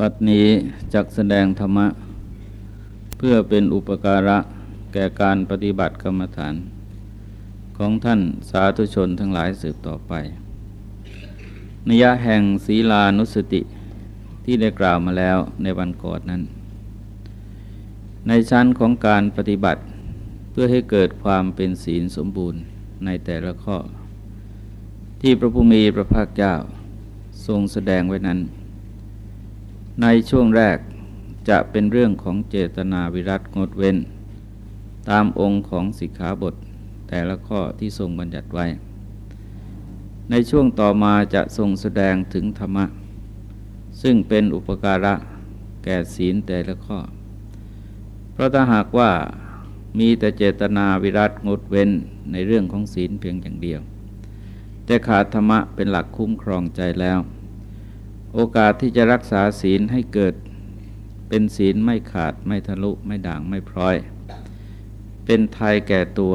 บัดนี้จักแสดงธรรมะ เพื่อเป็นอุปการะแก่การปฏิบัติกรรมฐาน ของท่านสาธุชนทั้งหลายสืบต่อไป นิยะแห่งศีลานุสติที่ได้กล่าวมาแล้วในวันก่อนนั้น ในชั้นของการปฏิบัติเพื่อให้เกิดความเป็นศีลสมบูรณ์ในแต่ละข้อ ที่พระพุมีพระภาคเจ้าทรงแสดงไว้นั้น ในช่วงแรกจะเป็นเรื่องของเจตนาวิรัตงดเว้น ตามองค์ของสิกขาบทแต่ละข้อที่ทรงบัญญัติไว้ ในช่วงต่อมาจะทรงแสดงถึงธรรมะ ซึ่งเป็นอุปการะแก่ศีลแต่ละข้อ เพราะถ้าหากว่ามีแต่เจตนาวิรัตงดเว้นในเรื่องของศีลเพียงอย่างเดียว แต่ขาดธรรมะเป็นหลักคุ้มครองใจแล้ว โอกาสที่จะรักษาศีลให้เกิดเป็นศีลไม่ขาดไม่ทะลุไม่ด่างไม่พร้อย เป็นไทยแก่ตัว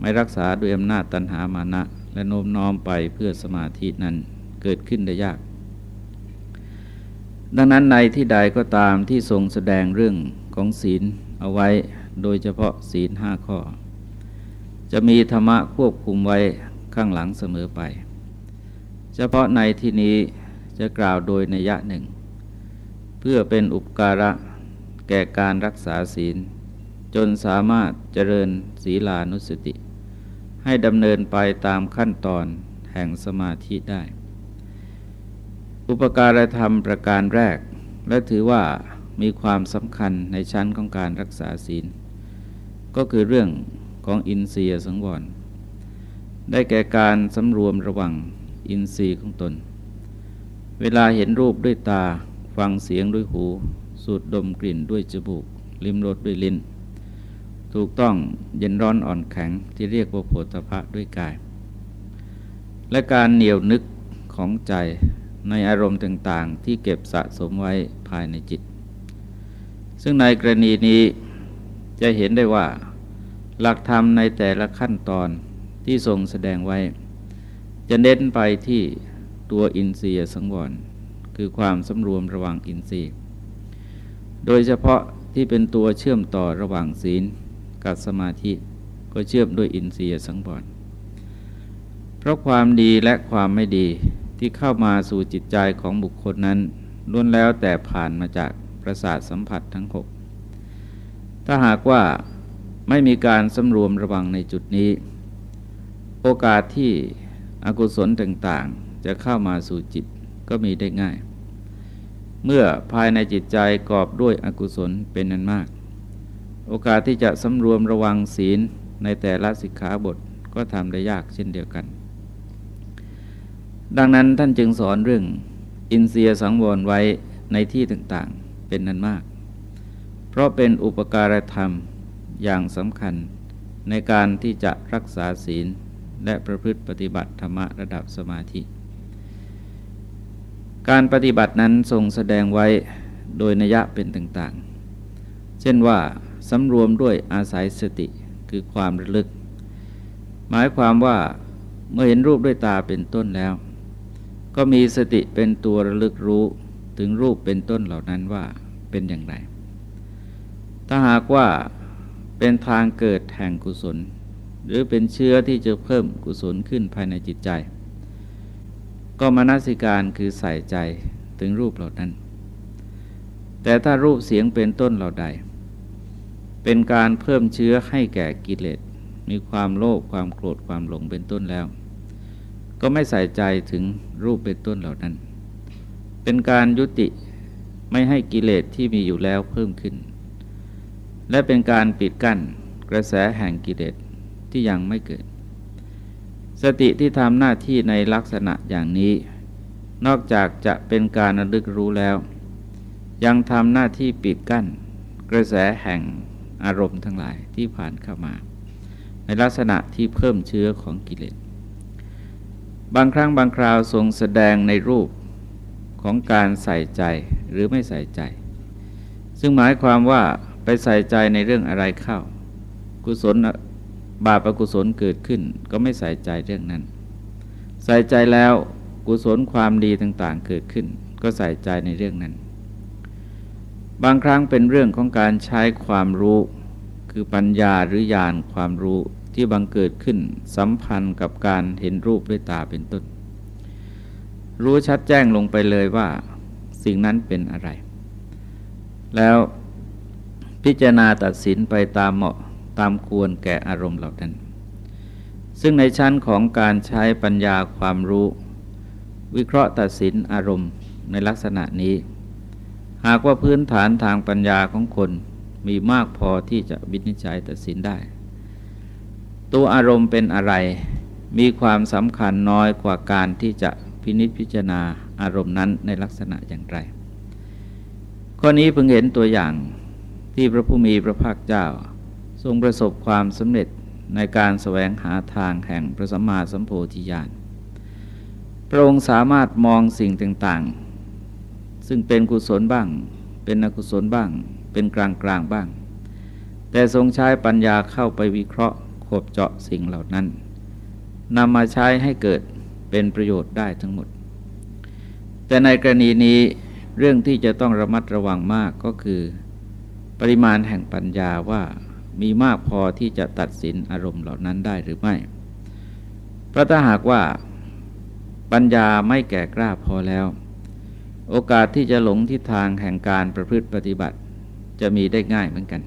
ไม่รักษาด้วยอำนาจตันหามานะ และโน้มน้อมไปเพื่อสมาธินั้นเกิดขึ้นได้ยาก ดังนั้นในที่ใดก็ตามที่ทรงแสดงเรื่องของศีลเอาไว้โดยเฉพาะศีลห้าข้อ จะมีธรรมะควบคุมไว้ข้างหลังเสมอไป เฉพาะในที่นี้ จะกล่าวโดยนัยะหนึ่ง เพื่อเป็นอุปการะแก่การรักษาศีล จนสามารถเจริญศีลานุสติ ให้ดำเนินไปตามขั้นตอนแห่งสมาธิได้ อุปการธรรมประการแรก และถือว่ามีความสำคัญในชั้นของการรักษาศีล ก็คือเรื่องของอินทรียสังวร ได้แก่การสำรวมระวังอินทรีย์ของตน เวลาเห็นรูปด้วยตา ฟังเสียงด้วยหู สูดดมกลิ่นด้วยจมูก ลิ้มรสด้วยลิ้น ถูกต้องเย็นร้อนอ่อนแข็งที่เรียกว่าโผฏฐะด้วยกาย และการเหนียวนึกของใจในอารมณ์ต่างๆ ที่เก็บสะสมไว้ภายในจิต ซึ่งในกรณีนี้จะเห็นได้ว่า หลักธรรมในแต่ละขั้นตอนที่ทรงแสดงไว้ จะเน้นไปที่ ตัวอินทรียสังวร คือความสำรวมระหว่างอินทรีย์ โดยเฉพาะที่เป็นตัวเชื่อมต่อระหว่างศีลกับสมาธิก็เชื่อมด้วยอินทรียสังวรเพราะความดีและความไม่ดีที่เข้ามาสู่จิตใจของบุคคลนั้นล้วนแล้วแต่ผ่านมาจากประสาทสัมผัสทั้งหกถ้าหากว่าไม่มีการสำรวมระวังในจุดนี้ โอกาสที่อกุศลต่างๆ จะเข้ามาสู่จิตก็มีได้ง่าย เมื่อภายในจิตใจกอบด้วยอกุศลเป็นนั้นมาก โอกาสที่จะสำรวมระวังศีลในแต่ละสิกขาบทก็ทำได้ยากเช่นเดียวกัน ดังนั้นท่านจึงสอนเรื่องอินเสียสังวรไว้ในที่ต่างๆเป็นนั้นมาก เพราะเป็นอุปการธรรมอย่างสำคัญในการที่จะรักษาศีลและประพฤติปฏิบัติธรรมะระดับสมาธิ การปฏิบัตินั้นทรงแสดงไว้โดยนัยะเป็นต่างๆ เช่นว่าสำรวมด้วยอาศัยสติคือความระลึก หมายความว่าเมื่อเห็นรูปด้วยตาเป็นต้นแล้ว ก็มีสติเป็นตัวระลึกรู้ถึงรูปเป็นต้นเหล่านั้นว่าเป็นอย่างไร ถ้าหากว่าเป็นทางเกิดแห่งกุศล หรือเป็นเชื้อที่จะเพิ่มกุศลขึ้นภายในจิตใจ ก็มานาสิการคือใส่ใจถึงรูปเหล่านั้น แต่ถ้ารูปเสียงเป็นต้นเหล่าใด เป็นการเพิ่มเชื้อให้แก่กิเลสมีความโลภความโกรธความหลงเป็นต้นแล้ว ก็ไม่ใส่ใจถึงรูปเป็นต้นเหล่านั้น เป็นการยุติไม่ให้กิเลสที่มีอยู่แล้วเพิ่มขึ้น และเป็นการปิดกั้นกระแสแห่งกิเลสที่ยังไม่เกิด สติที่ทำหน้าที่ในลักษณะอย่างนี้ นอกจากจะเป็นการระลึกรู้แล้ว ยังทำหน้าที่ปิดกั้น กระแสแห่งอารมณ์ทั้งหลายที่ผ่านเข้ามา ในลักษณะที่เพิ่มเชื้อของกิเลส บางครั้งบางคราวทรงแสดงในรูปของการใส่ใจหรือไม่ใส่ใจ ซึ่งหมายความว่าไปใส่ใจในเรื่องอะไรเข้า กุศล บาปอกุศลเกิดขึ้นก็ไม่ใส่ใจเรื่องนั้น ใส่ใจแล้วกุศลความดีต่างๆเกิดขึ้น ก็ใส่ใจในเรื่องนั้น บางครั้งเป็นเรื่องของการใช้ความรู้คือปัญญาหรือญาณความรู้ที่บังเกิดขึ้นสัมพันธ์กับการเห็นรูปด้วยตาเป็นต้น รู้ชัดแจ้งลงไปเลยว่าสิ่งนั้นเป็นอะไร แล้วพิจารณาตัดสินไปตามเหมาะ ตามควรแก่อารมณ์เหล่านั้น ซึ่งในชั้นของการใช้ปัญญาความรู้ วิเคราะห์ตัดสินอารมณ์ในลักษณะนี้ หากว่าพื้นฐานทางปัญญาของคนมีมากพอที่จะวินิจฉัยตัดสินได้ ตัวอารมณ์เป็นอะไร มีความสำคัญน้อยกว่าการที่จะพินิจพิจารณาอารมณ์นั้นในลักษณะอย่างไร ข้อนี้เพิ่งเห็นตัวอย่างที่พระผู้มีพระภาคเจ้า ทรงประสบความสำเร็จในการแสวงหาทางแห่งพระสัมมาสัมโพธิญาณ พระองค์สามารถมองสิ่งต่างๆ ซึ่งเป็นกุศลบ้าง เป็นอกุศลบ้าง เป็นกลางกลางบ้าง แต่ทรงใช้ปัญญาเข้าไปวิเคราะห์ขบเจาะสิ่งเหล่านั้นนำมาใช้ให้เกิดเป็นประโยชน์ได้ทั้งหมด แต่ในกรณีนี้เรื่องที่จะต้องระมัดระวังมากก็คือ ปริมาณแห่งปัญญาว่า มีมากพอที่จะตัดสินอารมณ์เหล่านั้นได้หรือไม่ เพราะถ้าหากว่าปัญญาไม่แก่กล้าพอแล้ว โอกาสที่จะหลงทิศทางแห่งการประพฤติปฏิบัติ จะมีได้ง่ายเหมือนกัน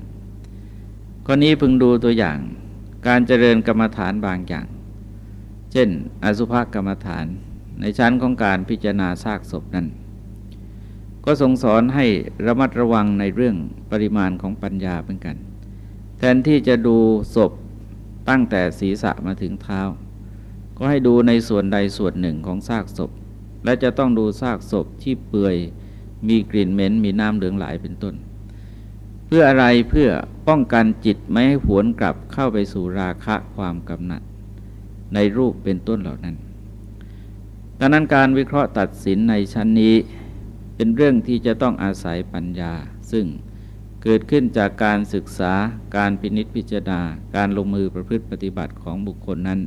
ข้อนี้พึงดูตัวอย่างการเจริญกรรมฐานบางอย่าง เช่น อสุภกรรมฐานในชั้นของการพิจารณาซากศพนั้น ก็ทรงสอนให้ระมัดระวังในเรื่องปริมาณของปัญญาเหมือนกัน แทนที่จะดูศพตั้งแต่ศีรษะมาถึงเท้า ก็ให้ดูในส่วนใดส่วนหนึ่งของซากศพ และจะต้องดูซากศพที่เปื่อยมีกลิ่นเหม็นมีน้ำเหลืองไหลเป็นต้น เพื่ออะไรเพื่อป้องกันจิตไม่ให้หวนกลับเข้าไปสู่ราคะความกำหนัด ในรูปเป็นต้นเหล่านั้นดังนั้นการวิเคราะห์ตัดสินในชั้นนี้ เป็นเรื่องที่จะต้องอาศัยปัญญา ซึ่ง เกิดขึ้นจากการศึกษาการพินิษพิจารณา การลงมือประพฤติปฏิบัติของบุคคลนั้น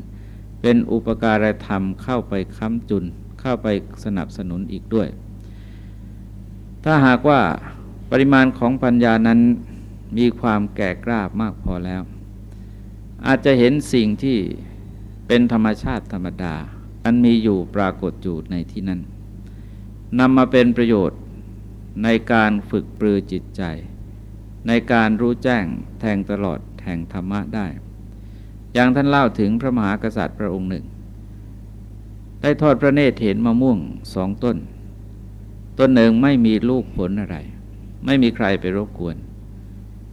เป็นอุปการธรรมเข้าไปค้ำจุน เข้าไปสนับสนุนอีกด้วย ถ้าหากว่าปริมาณของปัญญานั้นมีความแก่กล้ามากพอแล้ว อาจจะเห็นสิ่งที่เป็นธรรมชาติธรรมดา อันมีอยู่ปรากฏอยู่ในที่นั้นนำมาเป็นประโยชน์ในการฝึกปรือจิตใจ ในการรู้แจ้งแทงตลอดแห่งธรรมะได้ อย่างท่านเล่าถึงพระมหากษัตริย์พระองค์หนึ่ง ได้ทอดพระเนตรเห็นมะม่วงสองต้น ต้นหนึ่งไม่มีลูกผลอะไร ไม่มีใครไปรบกวน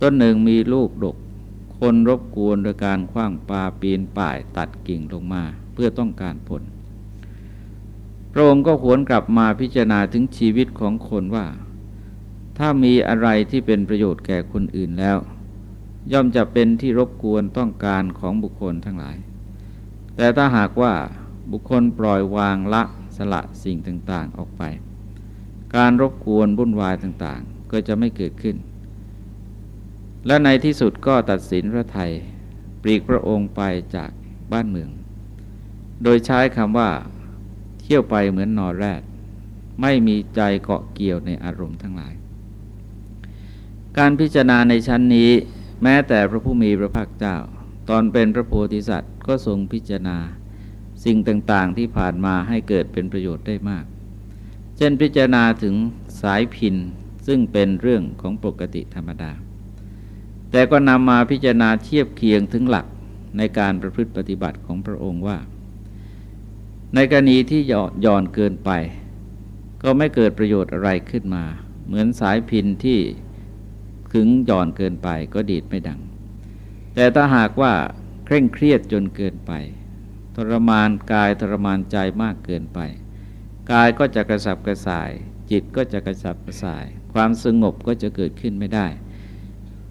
ต้นหนึ่งมีลูกดก คนรบกวนโดยการคว้างปลาปีนป่ายตัดกิ่งลงมาเพื่อต้องการผลพระองค์ก็หวนกลับมาพิจารณาถึงชีวิตของคนว่า ถ้ามีอะไรที่เป็นประโยชน์แก่คนอื่นแล้ว ย่อมจะเป็นที่รบกวนต้องการของบุคคลทั้งหลาย แต่ถ้าหากว่าบุคคลปล่อยวางละสละสิ่งต่างๆออกไป การรบกวนบุ่นวายต่างๆ ก็จะไม่เกิดขึ้น และในที่สุดก็ตัดสินพระไทยปลีกพระองค์ไปจากบ้านเมือง โดยใช้คำว่า เที่ยวไปเหมือนนอแรด ไม่มีใจเกาะเกี่ยวในอารมณ์ทั้งหลาย การพิจารณาในชั้นนี้ แม้แต่พระผู้มีพระภาคเจ้า ตอนเป็นพระโพธิสัตว์ก็ทรงพิจารณา สิ่งต่างๆที่ผ่านมาให้เกิดเป็นประโยชน์ได้มาก เช่นพิจารณาถึงสายพินซึ่งเป็นเรื่องของปกติธรรมดา แต่ก็นำมาพิจารณาเทียบเคียงถึงหลักในการประพฤติปฏิบัติของพระองค์ว่า ในกรณีที่หย่อนเกินไป ก็ไม่เกิดประโยชน์อะไรขึ้นมา เหมือนสายพินที่ ขึงหย่อนเกินไปก็ดีดไม่ดัง แต่ถ้าหากว่าเคร่งเครียดจนเกินไป ทรมานกายทรมานใจมากเกินไป กายก็จะกระสับกระส่าย จิตก็จะกระสับกระส่าย ความสงบก็จะเกิดขึ้นไม่ได้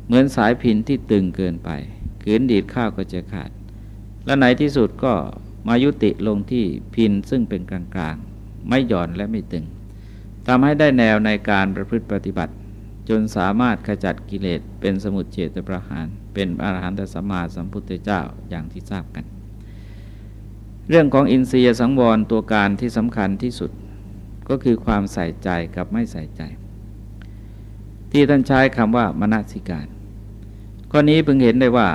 เหมือนสายพินที่ตึงเกินไปขืนดีดข้าวก็จะขาด และในที่สุดก็มายุติลงที่พินซึ่งเป็นกลางๆ ไม่หย่อนและไม่ตึงทำให้ได้แนวในการประพฤติปฏิบัติ จนสามารถขจัดกิเลสเป็นสมุทเฉตประหาร เป็นอรหันตสัมมาสัมพุทธเจ้าอย่างที่ทราบกัน เรื่องของอินทรียสังวรตัวการที่สำคัญที่สุดก็คือความใส่ใจกับไม่ใส่ใจ ที่ท่านใช้คำว่ามนสิการ ข้อนี้เพิ่งเห็นได้ว่า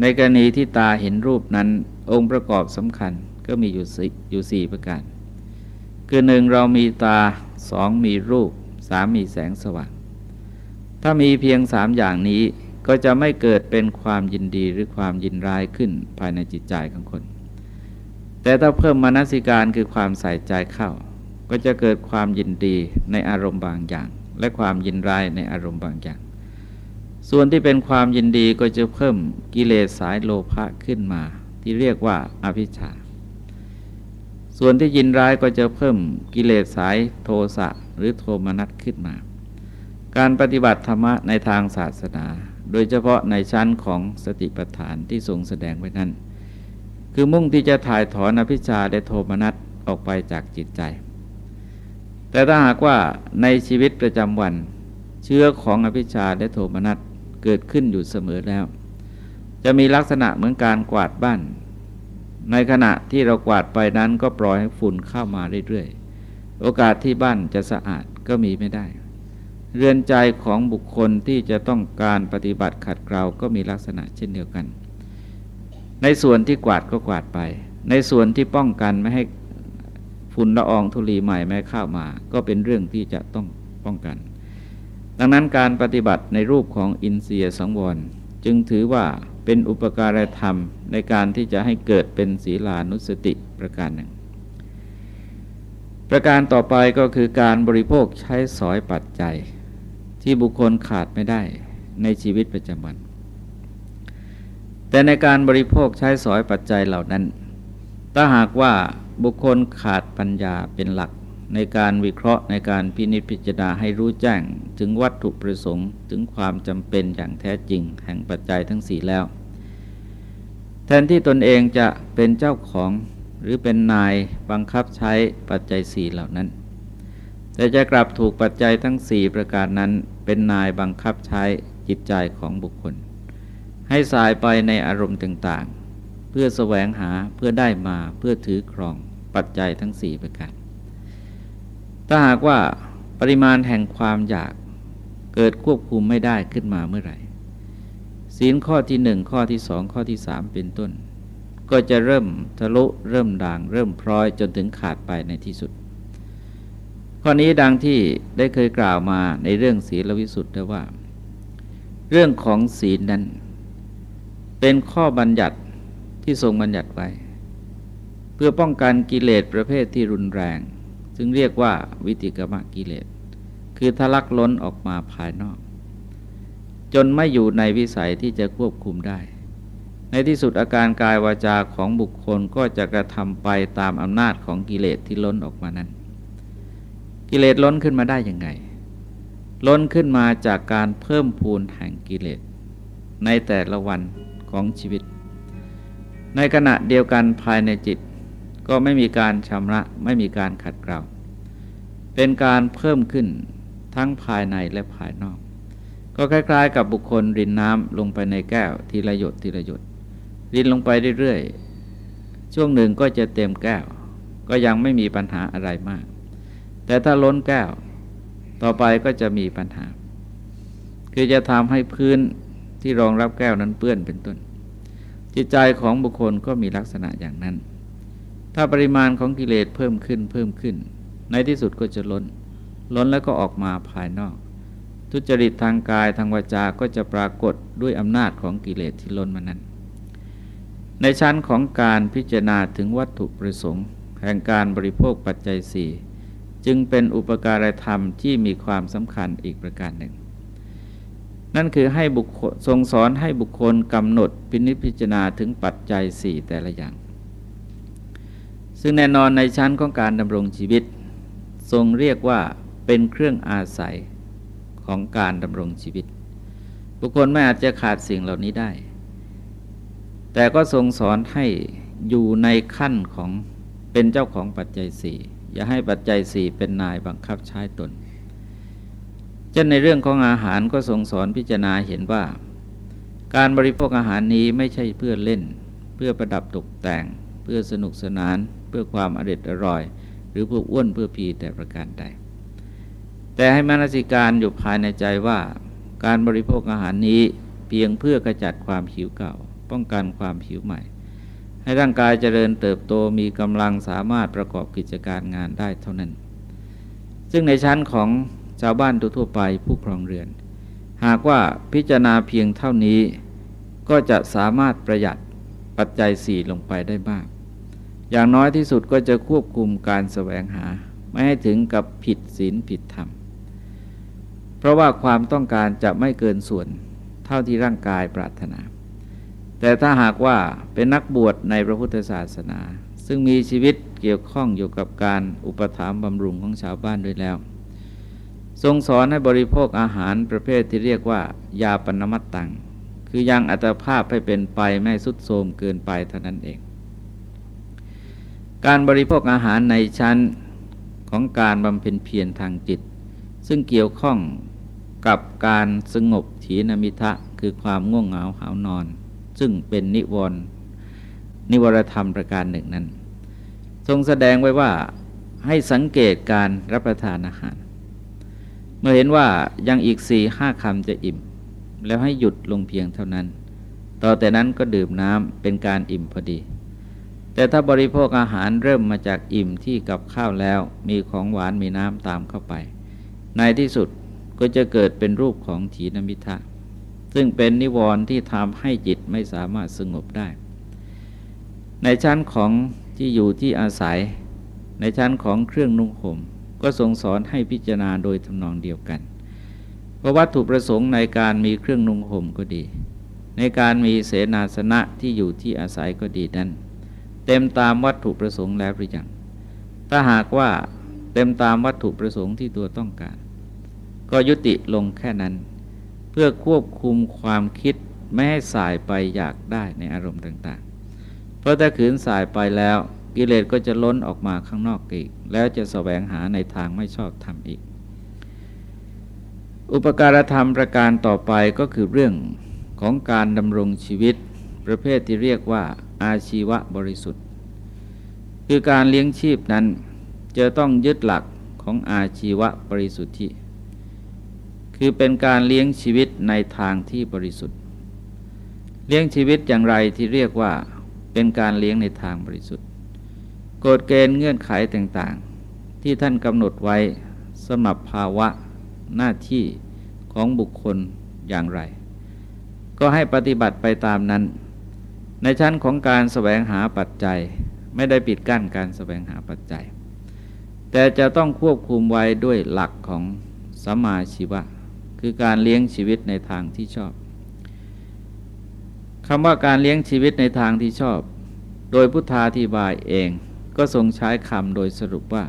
ในกรณีที่ตาเห็นรูปนั้นองค์ประกอบสำคัญก็มีอยู่สี่อยู่สี่ประการ คือหนึ่งเรามีตาสองมีรูปสามมีแสงสว่าง ถ้ามีเพียงสามอย่างนี้ก็จะไม่เกิดเป็นความยินดีหรือความยินร้ายขึ้นภายในจิตใจของคน แต่ถ้าเพิ่มมนสิการคือความใส่ใจเข้า ก็จะเกิดความยินดีในอารมณ์บางอย่าง และความยินร้ายในอารมณ์บางอย่าง ส่วนที่เป็นความยินดีก็จะเพิ่มกิเลสสายโลภะขึ้นมา ที่เรียกว่าอภิชาส่วนที่ยินร้ายก็จะเพิ่มกิเลสสายโทสะหรือโทมนัสขึ้นมา การปฏิบัติธรรมะในทางศาสนา โดยเฉพาะในชั้นของสติปัฏฐานที่ทรงแสดงไว้นั้น คือมุ่งที่จะถ่ายถอนอภิชาและโทมนัสออกไปจากจิตใจ แต่ถ้าหากว่าในชีวิตประจำวัน เชื้อของอภิชาและโทมนัสเกิดขึ้นอยู่เสมอแล้ว จะมีลักษณะเหมือนการกวาดบ้าน ในขณะที่เรากวาดไปนั้นก็ปล่อยให้ฝุ่นเข้ามาเรื่อยๆ โอกาสที่บ้านจะสะอาดก็มีไม่ได้ เรือนใจของบุคคลที่จะต้องการปฏิบัติขัดเกลาก็มีลักษณะเช่นเดียวกัน ในส่วนที่กวาดก็กวาดไป ในส่วนที่ป้องกันไม่ให้ฝุ่นละอองธุลีใหม่ไม่เข้ามา ก็เป็นเรื่องที่จะต้องป้องกัน ดังนั้นการปฏิบัติในรูปของอินเสียสังวรจึงถือว่าเป็นอุปการธรรมในการที่จะให้เกิดเป็นศีลานุสติประการหนึ่ง ประการต่อไปก็คือการบริโภคใช้สอยปัจจัย ที่บุคคลขาดไม่ได้ในชีวิตประจำวัน แต่ในการบริโภคใช้สอยปัจจัยเหล่านั้น ถ้าหากว่าบุคคลขาดปัญญาเป็นหลักในการวิเคราะห์ในการพินิจพิจารณาให้รู้แจ้ง ถึงวัตถุประสงค์ถึงความจำเป็นอย่างแท้จริง แห่งปัจจัยทั้งสี่แล้ว แทนที่ตนเองจะเป็นเจ้าของหรือเป็นนายบังคับใช้ปัจจัยสี่เหล่านั้น แต่จะกลับถูกปัจจัยทั้งสี่ประการนั้น เป็นนายบังคับใช้จิตใจของบุคคล ให้สายไปในอารมณ์ต่างๆ เพื่อแสวงหาเพื่อได้มาเพื่อถือครองปัจจัยทั้งสี่ประการถ้าหากว่าปริมาณแห่งความอยากเกิดควบคุมไม่ได้ขึ้นมาเมื่อไหร่ศีลข้อที่หนึ่งข้อที่สองข้อที่สามเป็นต้น ก็จะเริ่มทะลุเริ่มด่าง เริ่มพร้อยจนถึงขาดไปในที่สุด ข้อนี้ดังที่ได้เคยกล่าวมาในเรื่องศีลวิสุทธ์ได้ว่า เรื่องของศีลนั้น เป็นข้อบัญญัติที่ทรงบัญญัติไว้ เพื่อป้องกันกิเลสประเภทที่รุนแรง ซึ่งเรียกว่าวิติกรรมกิเลส คือทะลักล้นออกมาภายนอก จนไม่อยู่ในวิสัยที่จะควบคุมได้ ในที่สุดอาการกายวาจาของบุคคลก็จะกระทำไปตามอำนาจของกิเลสที่ล้นออกมานั้น กิเลสล้นขึ้นมาได้ยังไง ล้นขึ้นมาจากการเพิ่มพูนแห่งกิเลส ในแต่ละวันของชีวิต ในขณะเดียวกันภายในจิต ก็ไม่มีการชำระไม่มีการขัดเกลาเป็นการเพิ่มขึ้นทั้งภายในและภายนอก ก็คล้ายๆ กับบุคคลรินน้ำลงไปในแก้วทีละหยดทีละหยดรินลงไปเรื่อยๆ ช่วงหนึ่งก็จะเต็มแก้ว ก็ยังไม่มีปัญหาอะไรมาก แต่ถ้าล้นแก้ว ต่อไปก็จะมีปัญหา คือจะทำให้พื้นที่รองรับแก้วนั้นเปื้อนเป็นต้น จิตใจของบุคคลก็มีลักษณะอย่างนั้น ถ้าปริมาณของกิเลสเพิ่มขึ้นเพิ่มขึ้น ในที่สุดก็จะล้น ล้นแล้วก็ออกมาภายนอก ทุจริตทางกายทางวาจาก็จะปรากฏด้วยอำนาจของกิเลสที่ล้นมานั้น ในชั้นของการพิจารณาถึงวัตถุประสงค์แห่งการบริโภคปัจจัยสี่ จึงเป็นอุปการธรรมที่มีความสำคัญอีกประการหนึ่ง นั่นคือให้บุคคลทรงสอนให้บุคคลกำหนดพินิจพิจารณาถึงปัจจัยสี่แต่ละอย่าง ซึ่งแน่นอนในชั้นของการดำรงชีวิต ทรงเรียกว่าเป็นเครื่องอาศัยของการดำรงชีวิต บุคคลไม่อาจจะขาดสิ่งเหล่านี้ได้ แต่ก็ทรงสอนให้อยู่ในขั้นของเป็นเจ้าของปัจจัยสี่ อย่าให้ปัจจัยสี่เป็นนายบังคับใช้ตนเช่นในเรื่องของอาหารก็ทรงสอนพิจารณาเห็นว่า การบริโภคอาหารนี้ไม่ใช่เพื่อเล่น เพื่อประดับตกแต่ง เพื่อสนุกสนาน เพื่อความอร็ดอร่อย หรือเพื่ออ้วนเพื่อพีแต่ประการใด แต่ให้มนสิการอยู่ภายในใจว่า การบริโภคอาหารนี้เพียงเพื่อกระจัดความหิวเก่า ป้องกันความหิวใหม่ ให้ร่างกายเจริญเติบโตมีกำลังสามารถประกอบกิจการงานได้เท่านั้น ซึ่งในชั้นของชาวบ้านทั่วไปผู้ครองเรือน หากว่าพิจารณาเพียงเท่านี้ ก็จะสามารถประหยัดปัจจัยสี่ลงไปได้บ้าง อย่างน้อยที่สุดก็จะควบคุมการแสวงหา ไม่ให้ถึงกับผิดศีลผิดธรรม เพราะว่าความต้องการจะไม่เกินส่วนเท่าที่ร่างกายปรารถนา แต่ถ้าหากว่าเป็นนักบวชในพระพุทธศาสนา ซึ่งมีชีวิตเกี่ยวข้องอยู่กับการอุปถัมภ์บำรุงของชาวบ้านด้วยแล้ว ทรงสอนให้บริโภคอาหารประเภทที่เรียกว่า ยาปนมัตตัง คือยังอัตภาพให้เป็นไปไม่สุดโทมเกินไปเท่านั้นเอง การบริโภคอาหารในชั้นของการบำเพ็ญเพียรทางจิต ซึ่งเกี่ยวข้องกับการสงบถีนมิทะคือความง่วงเหงาหานอน ซึ่งเป็นนิวรณ์นิวรธรรมประการหนึ่งนั้น ทรงแสดงไว้ว่าให้สังเกตการรับประทานอาหาร เมื่อเห็นว่ายังอีกสี่ห้าคำจะอิ่ม แล้วให้หยุดลงเพียงเท่านั้น ต่อแต่นั้นก็ดื่มน้ำเป็นการอิ่มพอดี แต่ถ้าบริโภคอาหารเริ่มมาจากอิ่มที่กับข้าวแล้วมีของหวานมีน้ำตามเข้าไป ในที่สุดก็จะเกิดเป็นรูปของถีนมิทะ ซึ่งเป็นนิวรณ์ที่ทำให้จิตไม่สามารถสงบได้ ในชั้นของที่อยู่ที่อาศัย ในชั้นของเครื่องนุ่งห่มก็ทรงสอนให้พิจารณาโดยทำนองเดียวกันว่าะวัตถุประสงค์ในการมีเครื่องนุ่งห่มก็ดี ในการมีเสนาสนะที่อยู่ที่อาศัยก็ดีนั้น เต็มตามวัตถุประสงค์แล้วหรือยังถ้าหากว่าเต็มตามวัตถุประสงค์ที่ตัวต้องการ ก็ยุติลงแค่นั้น พื่อควบคุมความคิดไม่ให้สายไปอยากได้ในอารมณ์ต่างๆ เพราะถ้าขืนสายไปแล้วกิเลสก็จะล้นออกมาข้างนอกอีก แล้วจะแสวงหาในทางไม่ชอบทำอีก อุปการธรรมประการต่อไปก็คือเรื่องของการดำรงชีวิต ประเภทที่เรียกว่าอาชีวะบริสุทธิ์ คือการเลี้ยงชีพนั้นจะต้องยึดหลักของอาชีวะบริสุทธิ์ คือเป็นการเลี้ยงชีวิตในทางที่บริสุทธิ์ เลี้ยงชีวิตอย่างไรที่เรียกว่าเป็นการเลี้ยงในทางบริสุทธิ์กฎเกณฑ์เงื่อนไขต่างๆ ที่ท่านกำหนดไว้สำหรับภาวะหน้าที่ของบุคคลอย่างไร ก็ให้ปฏิบัติไปตามนั้น ในชั้นของการสแสวงหาปัจจัย ไม่ได้ปิดกั้นการสแสวงหาปัจจัย แต่จะต้องควบคุมไว้ด้วยหลักของสมาชีวะ คือการเลี้ยงชีวิตในทางที่ชอบคำว่าการเลี้ยงชีวิตในทางที่ชอบ โดยพุทธาธิบายเองก็ทรงใช้คำโดยสรุปว่า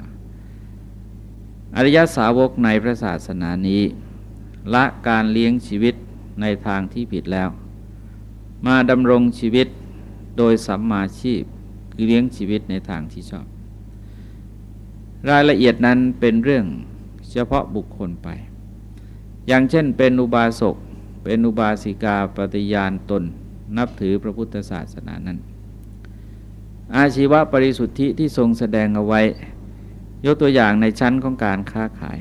อริยสาวกในพระศาสนานี้ ละการเลี้ยงชีวิตในทางที่ผิดแล้ว มาดำรงชีวิตโดยสัมมาชีพคือเลี้ยงชีวิตในทางที่ชอบ รายละเอียดนั้นเป็นเรื่องเฉพาะบุคคลไป อย่างเช่นเป็นอุบาสก เป็นอุบาสิกาปฏิญาณตน นับถือพระพุทธศาสนานั้น อาชีวะปริสุทธิที่ทรงแสดงเอาไว้ ยกตัวอย่างในชั้นของการค้าขาย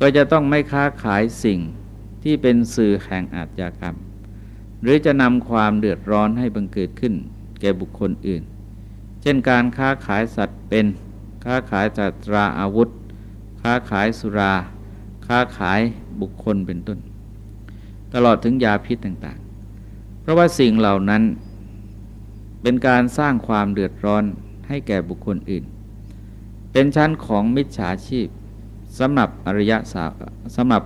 ก็จะต้องไม่ค้าขายสิ่งที่เป็นสื่อแห่งอาชญากรรม หรือจะนำความเดือดร้อนให้บังเกิดขึ้น แก่บุคคลอื่น เช่นการค้าขายสัตว์เป็น ค้าขายจัตราอาวุธ ค้าขายสุรา ค้าขายบุคคลเป็นต้น ตลอดถึงยาพิษต่างๆ เพราะว่าสิ่งเหล่านั้นเป็นการสร้างความเดือดร้อนให้แก่บุคคลอื่น เป็นชั้นของมิจฉาชีพสำหรับอริยสาวสำหรับ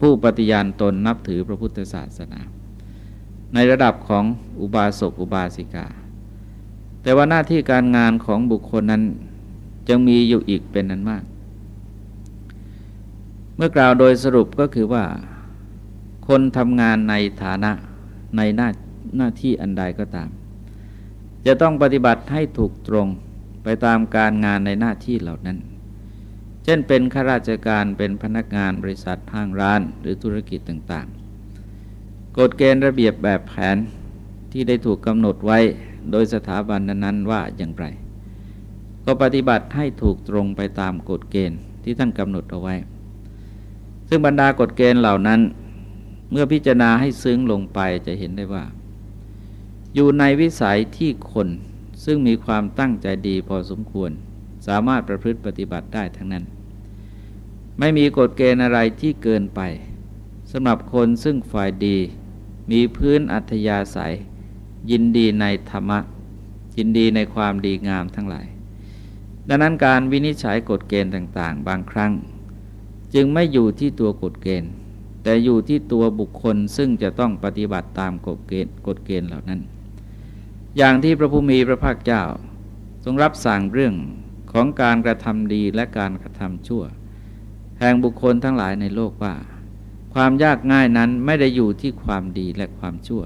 ผู้ปฏิญาณตนนับถือพระพุทธศาสนา ในระดับของอุบาสกอุบาสิกา แต่ว่าหน้าที่การงานของบุคคลนั้นจะมีอยู่อีกเป็นนั้นมาก มื่อกล่าวโดยสรุปก็คือว่า คนทำงานในฐานะในหน้าหน้าที่อันใดก็ตาม จะต้องปฏิบัติให้ถูกตรงไปตามการงานในหน้าที่เหล่านั้น เช่นเป็นข้าราชการเป็นพนักงานบริษัทห้างร้านหรือธุรกิจต่างๆ กฎเกณฑ์ระเบียบแบบแผนที่ได้ถูกกำหนดไว้โดยสถาบันนั้นๆว่าอย่างไร ก็ปฏิบัติให้ถูกตรงไปตามกฎเกณฑ์ที่ท่านกำหนดเอาไว้ ซึ่งบรรดากฎเกณฑ์เหล่านั้น เมื่อพิจารณาให้ซึ้งลงไปจะเห็นได้ว่า อยู่ในวิสัยที่คนซึ่งมีความตั้งใจดีพอสมควร สามารถประพฤติปฏิบัติได้ทั้งนั้น ไม่มีกฎเกณฑ์อะไรที่เกินไปสำหรับคนซึ่งฝ่ายดีมีพื้นอัธยาศัย ยินดีในธรรมะ ยินดีในความดีงามทั้งหลาย ดังนั้นการวินิจฉัยกฎเกณฑ์ต่าง ๆ บางครั้ง จึงไม่อยู่ที่ตัวกฎเกณฑ์ แต่อยู่ที่ตัวบุคคลซึ่งจะต้องปฏิบัติตามกฎเกณฑ์กฎเกณฑ์เหล่านั้น อย่างที่พระผู้มีพระภาคเจ้า ทรงรับสั่งเรื่องของการกระทำดีและการกระทำชั่ว แห่งบุคคลทั้งหลายในโลกว่า ความยากง่ายนั้นไม่ได้อยู่ที่ความดีและความชั่ว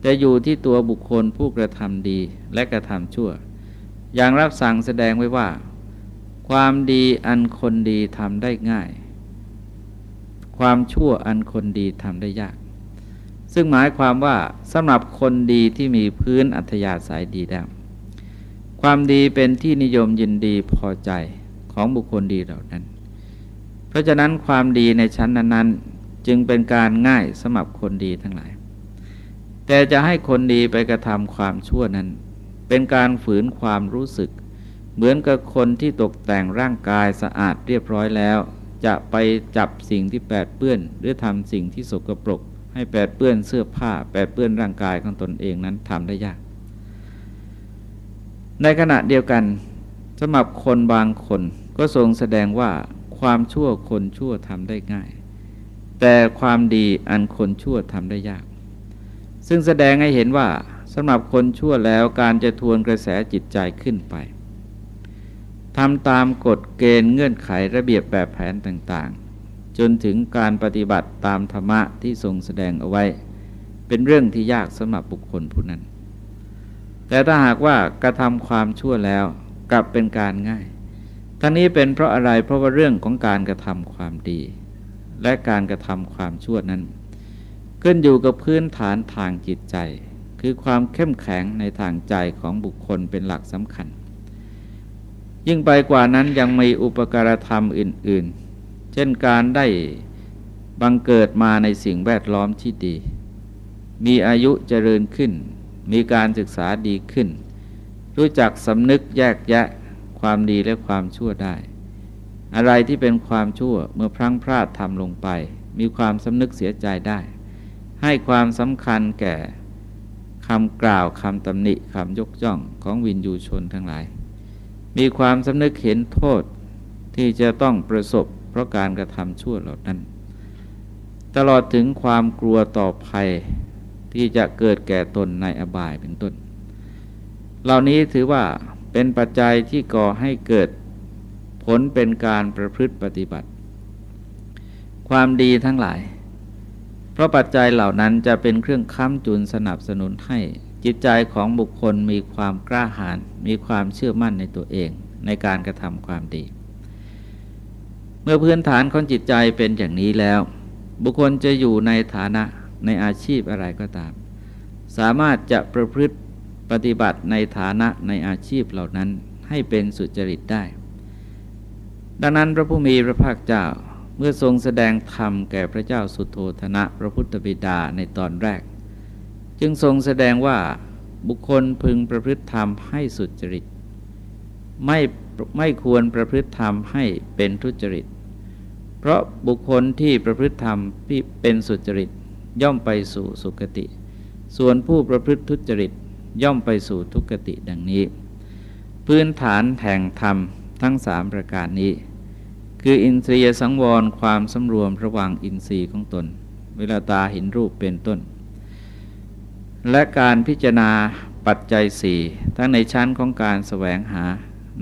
แต่อยู่ที่ตัวบุคคลผู้กระทำดีและกระทำชั่ว อย่างรับสั่งแสดงไว้ว่า ความดีอันคนดีทำได้ง่าย ความชั่วอันคนดีทำได้ยาก ซึ่งหมายความว่าสำหรับคนดีที่มีพื้นอัธยาศัยดีแล้วความดีเป็นที่นิยมยินดีพอใจของบุคคลดีเหล่านั้น เพราะฉะนั้นความดีในชั้นนั้นจึงเป็นการง่ายสำหรับคนดีทั้งหลาย แต่จะให้คนดีไปกระทำความชั่วนั้น เป็นการฝืนความรู้สึก เหมือนกับคนที่ตกแต่งร่างกายสะอาดเรียบร้อยแล้ว จะไปจับสิ่งที่แปดเปื้อน หรือทำสิ่งที่สกปรก ให้แปดเปื้อนเสื้อผ้า แปดเปื้อนร่างกายของตนเองนั้นทำได้ยาก ในขณะเดียวกันสำหรับคนบางคนก็ทรงแสดงว่าความชั่วคนชั่วทำได้ง่าย แต่ความดีอันคนชั่วทำได้ยาก ซึ่งแสดงให้เห็นว่าสำหรับคนชั่วแล้วการจะทวนกระแสจิตใจขึ้นไป ทำตามกฎเกณฑ์เงื่อนไขระเบียบแบบแผนต่างๆ จนถึงการปฏิบัติตามธรรมะที่ทรงแสดงเอาไว้ เป็นเรื่องที่ยากสำหรับบุคคลผู้นั้น แต่ถ้าหากว่ากระทำความชั่วแล้วกลับเป็นการง่ายทั้งนี้เป็นเพราะอะไรเพราะว่าเรื่องของการกระทำความดี และการกระทำความชั่วนั้นขึ้นอยู่กับพื้นฐานทางจิตใจ คือความเข้มแข็งในทางใจของบุคคลเป็นหลักสำคัญ ยิ่งไปกว่านั้นยังมีอุปการธรรมอื่น ๆ เช่นการได้บังเกิดมาในสิ่งแวดล้อมที่ดี มีอายุเจริญขึ้น มีการศึกษาดีขึ้น รู้จักสำนึกแยกแยะความดีและความชั่วได้ อะไรที่เป็นความชั่วเมื่อพลั้งพลาดทำลงไป มีความสำนึกเสียใจได้ ให้ความสำคัญแก่คำกล่าวคำตำหนิคำยกย่องของวินยูชนทั้งหลาย มีความสำนึกเห็นโทษที่จะต้องประสบเพราะการกระทำชั่วเหล่านั้น ตลอดถึงความกลัวต่อภัยที่จะเกิดแก่ตนในอบายเป็นต้น เหล่านี้ถือว่าเป็นปัจจัยที่ก่อให้เกิดผลเป็นการประพฤติปฏิบัติ ความดีทั้งหลาย เพราะปัจจัยเหล่านั้นจะเป็นเครื่องค้ำจุนสนับสนุนให้ จิตใจของบุคคลมีความกล้าหาญมีความเชื่อมั่นในตัวเองในการกระทำความดี เมื่อพื้นฐานของจิตใจเป็นอย่างนี้แล้ว บุคคลจะอยู่ในฐานะในอาชีพอะไรก็ตาม สามารถจะประพฤติปฏิบัติในฐานะในอาชีพเหล่านั้นให้เป็นสุจริตได้ ดังนั้นพระผู้มีพระภาคเจ้าเมื่อทรงแสดงธรรมแก่พระเจ้าสุโธธนะพระพุทธบิดาในตอนแรก จึงทรงแสดงว่าบุคคลพึงประพฤติธรรมให้สุจริต ไม่ไม่ควรประพฤติธรรมให้เป็นทุจริต เพราะบุคคลที่ประพฤติธรรมที่เป็นสุจริตย่อมไปสู่สุคติ ส่วนผู้ประพฤติทุจริตย่อมไปสู่ทุกติดังนี้ พื้นฐานแห่งธรรมทั้งสามประการนี้ คืออินทรียสังวรความสำรวมระวังอินทรีย์ของตน เวลาตาเห็นรูปเป็นต้น และการพิจารณาปัจจัยสี่ทั้งในชั้นของการแสวงหา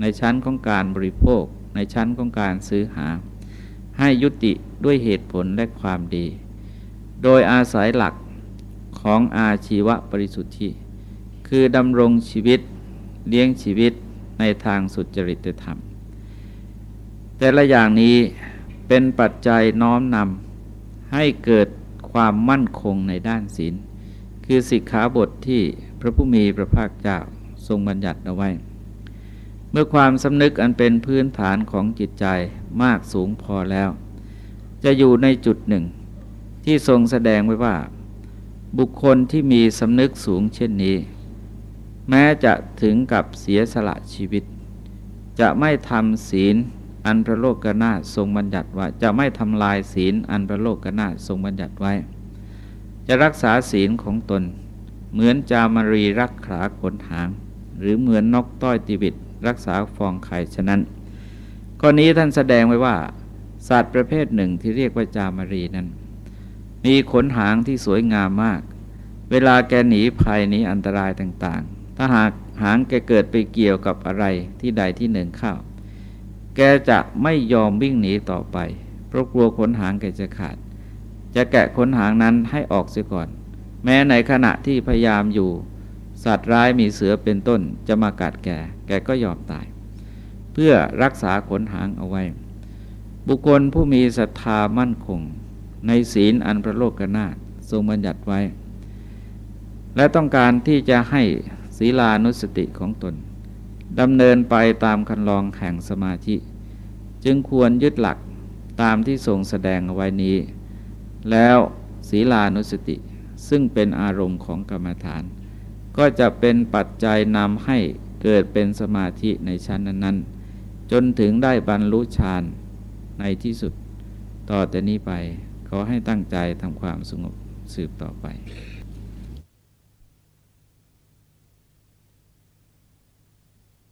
ในชั้นของการบริโภค ในชั้นของการซื้อหา ให้ยุติด้วยเหตุผลและความดี โดยอาศัยหลักของอาชีวะบริสุทธิคือดำรงชีวิตเลี้ยงชีวิตในทางสุจริตธรรม แต่ละอย่างนี้เป็นปัจจัยน้อมนำให้เกิดความมั่นคงในด้านศีล คือสิกขาบทที่พระผู้มีพระภาคเจ้าทรงบัญญัติเอาไว้ เมื่อความสำนึกอันเป็นพื้นฐานของจิตใจมากสูงพอแล้ว จะอยู่ในจุดหนึ่ง ที่ทรงแสดงไว้ว่า บุคคลที่มีสำนึกสูงเช่นนี้ แม้จะถึงกับเสียสละชีวิต จะไม่ทำศีลอันพระโลกกนาทรงบัญญัติว่าจะไม่ทำลายศีลอันพระโลกกนาทรงบัญญัติไว้ จะรักษาศีลของตน เหมือนจามารีรักขาขนหาง หรือเหมือนนกต้อยติบิดรักษาฟองไข่ฉะนั้นข้อนี้ท่านแสดงไว้ว่า สัตว์ประเภทหนึ่งที่เรียกว่าจามารีนั้น มีขนหางที่สวยงามมาก เวลาแกหนีภัยหนีอันตรายต่างๆ ถ้าหากหางแกเกิดไปเกี่ยวกับอะไรที่ใดที่หนึ่งเข้า แกจะไม่ยอมวิ่งหนีต่อไป เพราะกลัวขนหางแกจะขาด จะแกะขนหางนั้นให้ออกเสียก่อน แม้ในขณะที่พยายามอยู่ สัตว์ร้ายมีเสือเป็นต้นจะมากัดแกแกก็ยอมตาย เพื่อรักษาขนหางเอาไว้ บุคคลผู้มีศรัทธามั่นคง ในศีลอันพระโลกนาถทรงบัญญัติไว้ และต้องการที่จะให้ศีลานุสติของตนดำเนินไปตามคันลองแห่งสมาธิ จึงควรยึดหลักตามที่ทรงแสดงเอาไว้นี้ แล้วศีลานุสติ ซึ่งเป็นอารมณ์ของกรรมฐาน ก็จะเป็นปัจจัยนำให้เกิดเป็นสมาธิในชั้นนั้น ๆ จนถึงได้บรรลุฌานในที่สุดต่อแต่นี้ไป ขอให้ตั้งใจทำความสงบสืบต่อไป